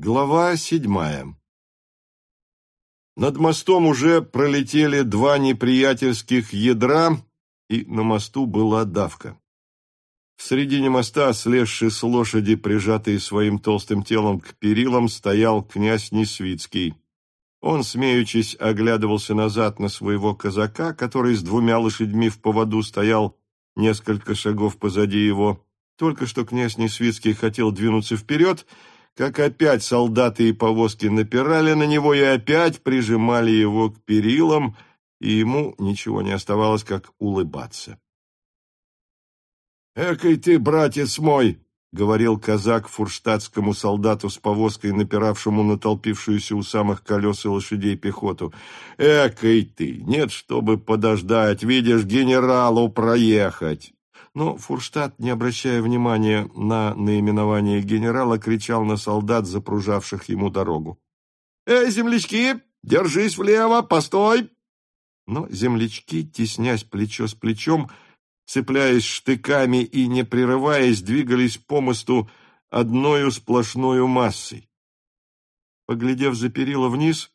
Глава седьмая Над мостом уже пролетели два неприятельских ядра, и на мосту была давка. В середине моста, слезший с лошади, прижатый своим толстым телом к перилам, стоял князь Несвицкий. Он, смеючись, оглядывался назад на своего казака, который с двумя лошадьми в поводу стоял несколько шагов позади его. Только что князь Несвицкий хотел двинуться вперед — как опять солдаты и повозки напирали на него и опять прижимали его к перилам, и ему ничего не оставалось, как улыбаться. «Экой ты, братец мой!» — говорил казак фурштадтскому солдату с повозкой, напиравшему на толпившуюся у самых колес и лошадей пехоту. «Экой ты! Нет, чтобы подождать, видишь, генералу проехать!» Но Фурштадт, не обращая внимания на наименование генерала, кричал на солдат, запружавших ему дорогу. «Эй, землячки, держись влево, постой!» Но землячки, теснясь плечо с плечом, цепляясь штыками и не прерываясь, двигались по мосту одною сплошною массой. Поглядев за перила вниз,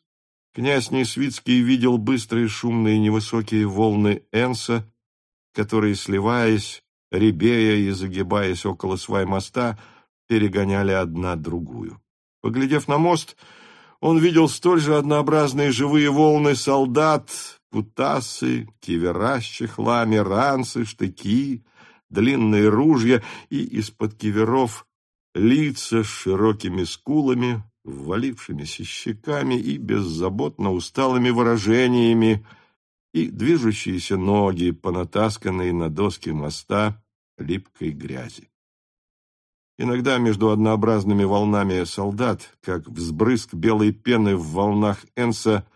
князь Несвицкий видел быстрые шумные невысокие волны Энса, которые, сливаясь, ребея и загибаясь около свай моста, перегоняли одна другую. Поглядев на мост, он видел столь же однообразные живые волны солдат, путасы, кивера с чехлами, ранцы, штыки, длинные ружья и из-под киверов лица с широкими скулами, ввалившимися щеками и беззаботно усталыми выражениями, и движущиеся ноги, понатасканные на доски моста, липкой грязи. Иногда между однообразными волнами солдат, как взбрызг белой пены в волнах Энса,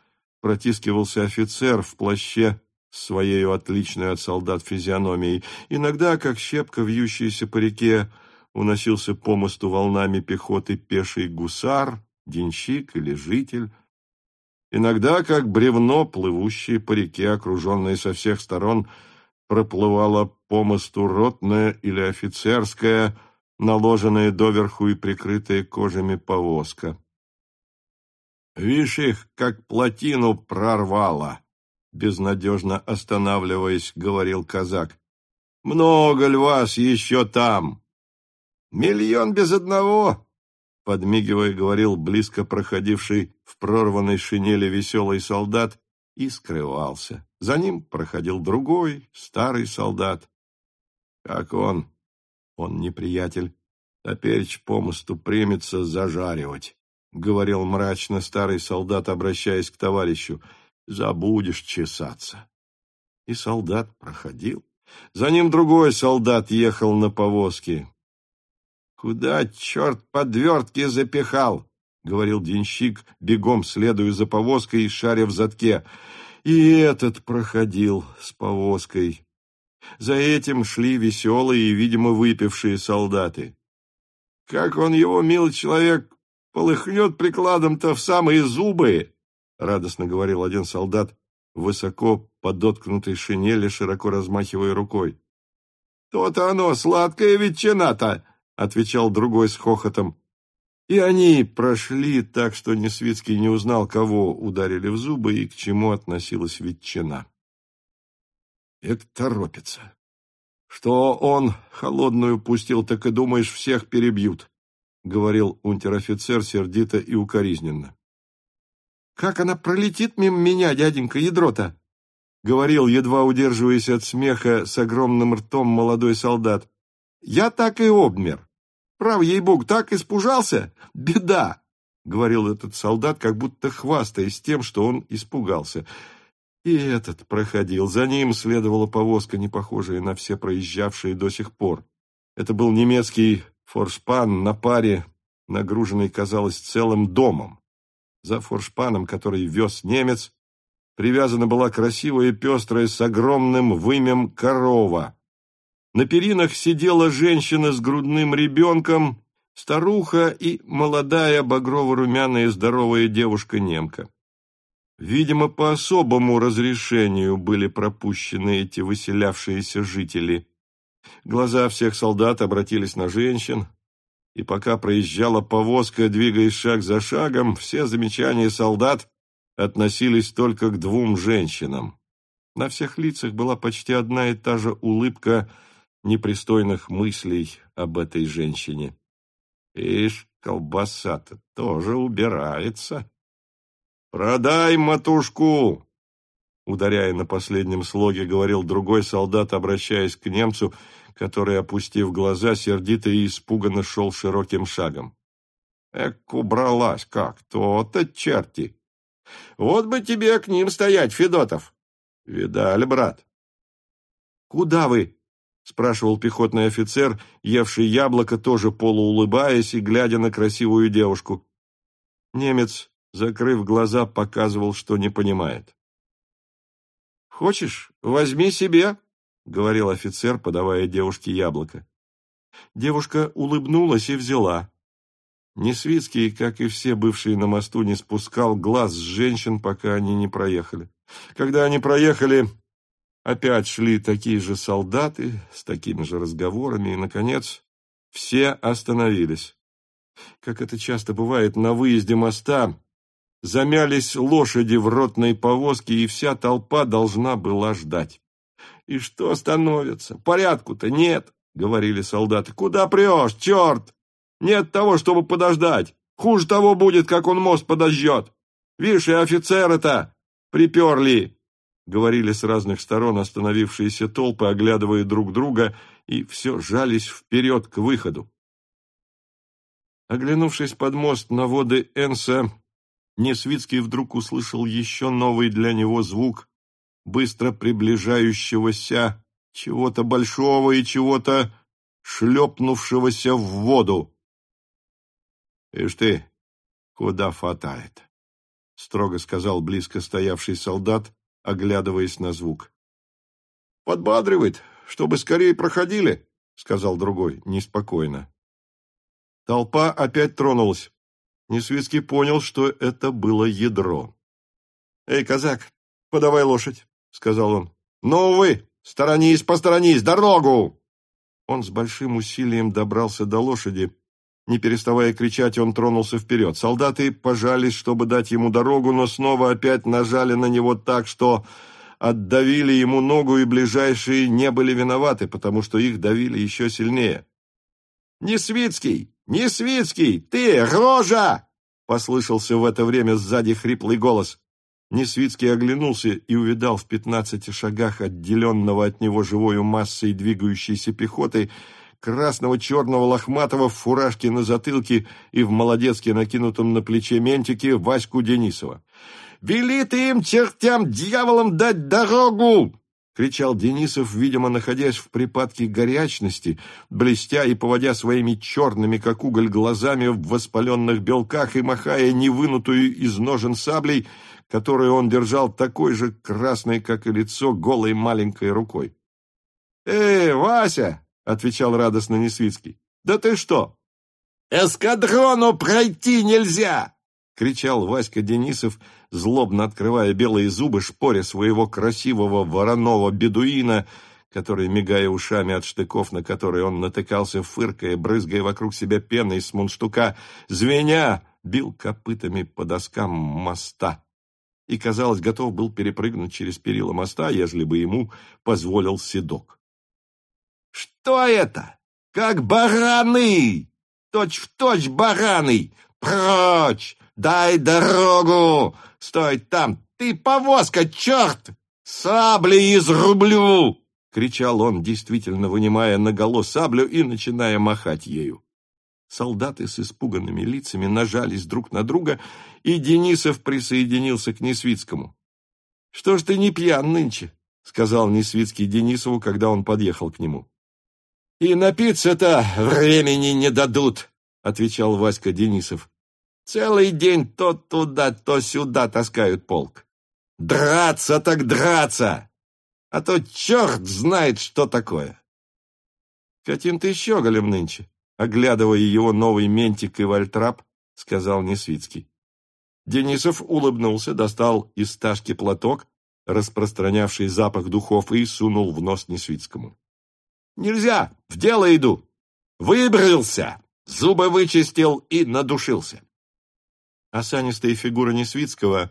протискивался офицер в плаще своей отличной от солдат физиономией. Иногда, как щепка, вьющаяся по реке, уносился по мосту волнами пехоты пеший гусар, денщик или житель. Иногда, как бревно, плывущее по реке, окруженное со всех сторон проплывала по мосту ротная или офицерская, наложенная доверху и прикрытая кожами повозка. «Вишь их, как плотину прорвало!» Безнадежно останавливаясь, говорил казак. «Много ли вас еще там?» «Миллион без одного!» Подмигивая, говорил близко проходивший в прорванной шинели веселый солдат и скрывался. За ним проходил другой, старый солдат. Как он, он неприятель, топеречь по мосту примется зажаривать, — говорил мрачно старый солдат, обращаясь к товарищу. Забудешь чесаться. И солдат проходил. За ним другой солдат ехал на повозке. «Куда черт подвертки запихал?» — говорил денщик, бегом следуя за повозкой и шаря в задке. И этот проходил с повозкой. За этим шли веселые и, видимо, выпившие солдаты. Как он его, милый человек, полыхнет прикладом-то в самые зубы, — радостно говорил один солдат, высоко подоткнутой шинели, широко размахивая рукой. — То-то оно, сладкая ветчина-то, — отвечал другой с хохотом. И они прошли так, что Несвицкий не узнал, кого ударили в зубы и к чему относилась ветчина. Это торопится. Что он холодную пустил, так и думаешь, всех перебьют, — говорил унтер-офицер сердито и укоризненно. — Как она пролетит мимо меня, дяденька, ядро-то? — говорил, едва удерживаясь от смеха, с огромным ртом молодой солдат. — Я так и обмер. Прав, ей-богу, так испужался? Беда!» — говорил этот солдат, как будто хвастаясь тем, что он испугался. И этот проходил. За ним следовала повозка, не похожая на все проезжавшие до сих пор. Это был немецкий форшпан на паре, нагруженный, казалось, целым домом. За форшпаном, который вез немец, привязана была красивая пестрая с огромным вымем корова — на перинах сидела женщина с грудным ребенком, старуха и молодая багрово-румяная здоровая девушка-немка. Видимо, по особому разрешению были пропущены эти выселявшиеся жители. Глаза всех солдат обратились на женщин. и пока проезжала повозка, двигаясь шаг за шагом, все замечания солдат относились только к двум женщинам. На всех лицах была почти одна и та же улыбка непристойных мыслей об этой женщине. Ишь, колбаса-то тоже убирается. «Продай матушку!» Ударяя на последнем слоге, говорил другой солдат, обращаясь к немцу, который, опустив глаза, сердито и испуганно шел широким шагом. Эк, убралась как, то-то черти! Вот бы тебе к ним стоять, Федотов! Видали, брат? Куда вы? спрашивал пехотный офицер, евший яблоко, тоже полуулыбаясь и глядя на красивую девушку. Немец, закрыв глаза, показывал, что не понимает. «Хочешь, возьми себе», — говорил офицер, подавая девушке яблоко. Девушка улыбнулась и взяла. Несвицкий, как и все бывшие на мосту, не спускал глаз с женщин, пока они не проехали. Когда они проехали, опять шли такие же солдаты с такими же разговорами, и, наконец, все остановились. Как это часто бывает на выезде моста, замялись лошади в ротной повозке, и вся толпа должна была ждать. И что становится? Порядку-то нет, говорили солдаты. Куда прешь, черт? Нет того, чтобы подождать. Хуже того будет, как он мост подожжет. Видишь, и офицеры-то приперли, говорили с разных сторон остановившиеся толпы, оглядывая друг друга, и все жались вперед к выходу. Оглянувшись под мост на воды Энса, Несвицкий вдруг услышал еще новый для него звук, быстро приближающегося чего-то большого и чего-то шлепнувшегося в воду. «Ишь ты, куда фатает?» — строго сказал близко стоявший солдат, оглядываясь на звук. «Подбадривает, чтобы скорее проходили», — сказал другой, неспокойно. Толпа опять тронулась. Несвицкий понял, что это было ядро. «Эй, казак, подавай лошадь!» — сказал он. «Ну вы, сторонись, посторонись, дорогу!» Он с большим усилием добрался до лошади. Не переставая кричать, он тронулся вперед. Солдаты пожались, чтобы дать ему дорогу, но снова опять нажали на него так, что отдавили ему ногу, и ближайшие не были виноваты, потому что их давили еще сильнее. «Несвицкий! Несвицкий! Ты, рожа!» Послышался в это время сзади хриплый голос. Несвицкий оглянулся и увидал в пятнадцати шагах отделенного от него живою массой двигающейся пехоты красного черного лохматого в фуражке на затылке и в молодецке накинутом на плече ментике Ваську Денисова. «Вели ты им, чертям, дьяволам дать дорогу!» — кричал Денисов, видимо, находясь в припадке горячности, блестя и поводя своими черными, как уголь, глазами в воспаленных белках и махая невынутую из ножен саблей, которую он держал такой же красной, как и лицо, голой маленькой рукой. «Эй, Вася!» — отвечал радостно Несвицкий. «Да ты что?» «Эскадрону пройти нельзя!» — кричал Васька Денисов, злобно открывая белые зубы, шпоря своего красивого вороного бедуина, который, мигая ушами от штыков, на которые он натыкался, фыркая, брызгая вокруг себя пеной с мундштука, звеня, бил копытами по доскам моста и, казалось, готов был перепрыгнуть через перила моста, ежели бы ему позволил седок. «Что это? Как бараны! Точь-в-точь точь бараны! Прочь! Дай дорогу! Стой там! Ты повозка, черт! Сабли изрублю!» — кричал он, действительно вынимая наголо саблю и начиная махать ею. Солдаты с испуганными лицами нажались друг на друга, и Денисов присоединился к Несвицкому. — Что ж ты не пьян нынче? — сказал Несвицкий Денисову, когда он подъехал к нему. — И напиться-то времени не дадут, — отвечал Васька Денисов. — Целый день то туда, то сюда таскают полк. Драться так драться! А то черт знает, что такое. — Каким ты щеголем нынче? Оглядывая его новый ментик и вальтрап, сказал Несвицкий. Денисов улыбнулся, достал из стажки платок, распространявший запах духов, и сунул в нос Несвицкому. «Нельзя! В дело иду! Выбрался! зубы вычистил и надушился. Осанистая фигура Несвицкого,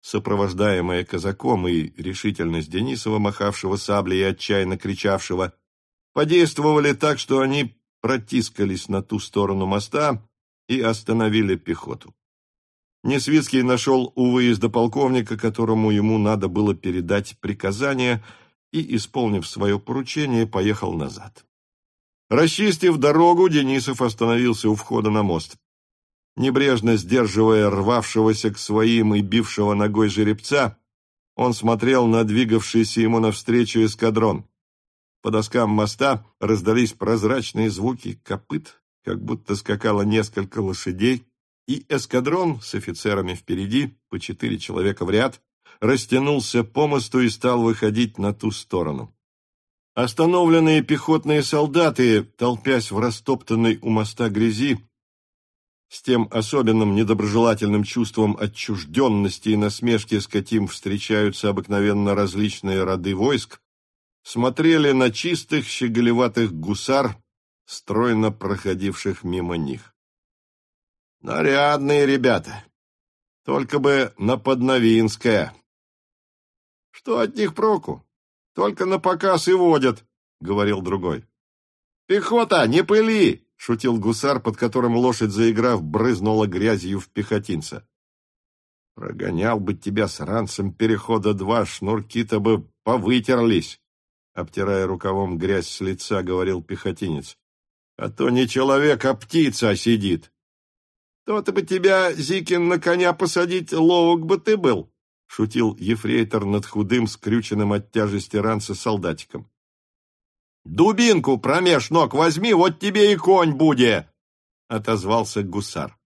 сопровождаемая казаком и решительность Денисова, махавшего саблей и отчаянно кричавшего, подействовали так, что они протискались на ту сторону моста и остановили пехоту. Несвицкий нашел у выезда полковника, которому ему надо было передать приказание, и, исполнив свое поручение, поехал назад. Расчистив дорогу, Денисов остановился у входа на мост. Небрежно сдерживая рвавшегося к своим и бившего ногой жеребца, он смотрел на двигавшийся ему навстречу эскадрон. По доскам моста раздались прозрачные звуки копыт, как будто скакало несколько лошадей, и эскадрон с офицерами впереди, по четыре человека в ряд, растянулся по мосту и стал выходить на ту сторону. Остановленные пехотные солдаты, толпясь в растоптанной у моста грязи, с тем особенным недоброжелательным чувством отчужденности и насмешки, с каким встречаются обыкновенно различные роды войск, смотрели на чистых щеголеватых гусар, стройно проходивших мимо них. Нарядные ребята. Только бы на Подновинское. Что от них проку? Только на показ и водят, — говорил другой. Пехота, не пыли! — шутил гусар, под которым лошадь, заиграв, брызнула грязью в пехотинца. Прогонял бы тебя с ранцем перехода два, шнурки-то бы повытерлись, — обтирая рукавом грязь с лица, говорил пехотинец. А то не человек, а птица сидит. То-то бы тебя, Зикин, на коня посадить, ловок бы ты был, — шутил ефрейтор над худым, скрюченным от тяжести ранца солдатиком. «Дубинку промеж ног возьми, вот тебе и конь буде!» — отозвался гусар.